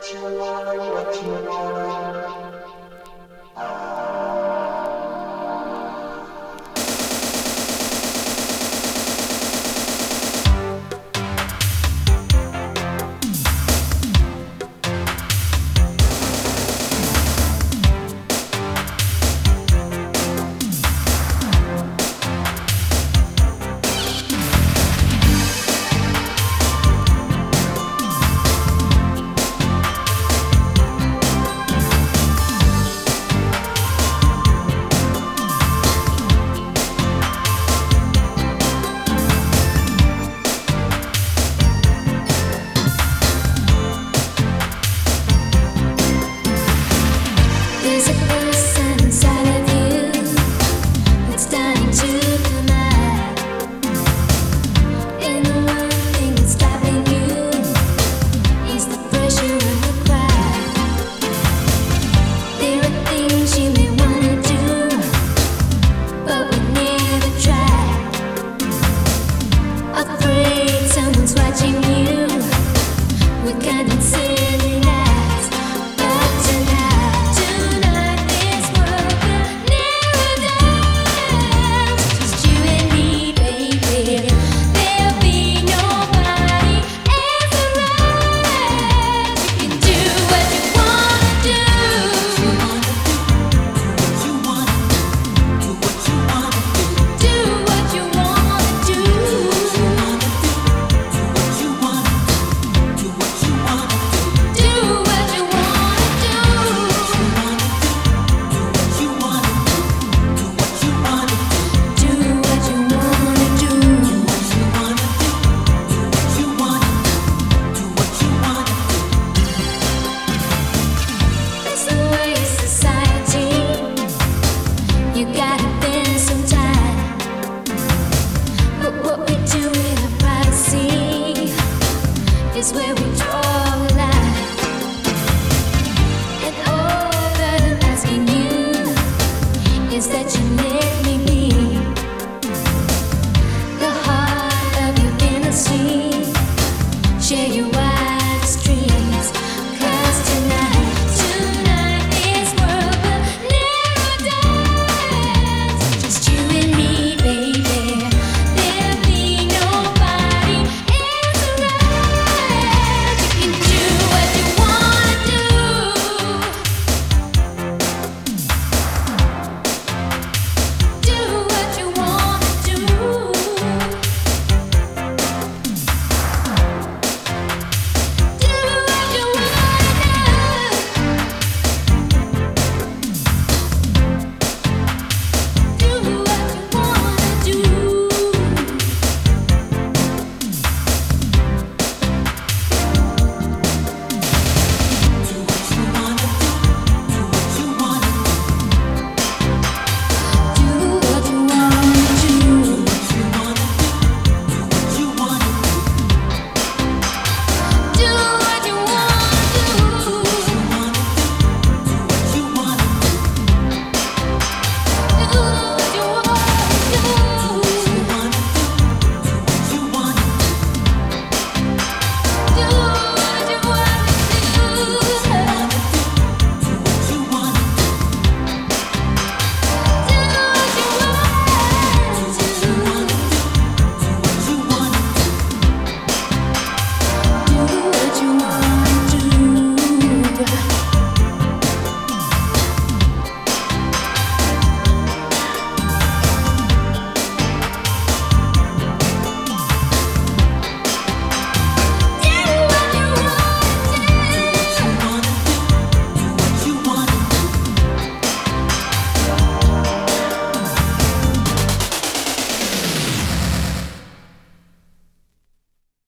Thank you. is where we draw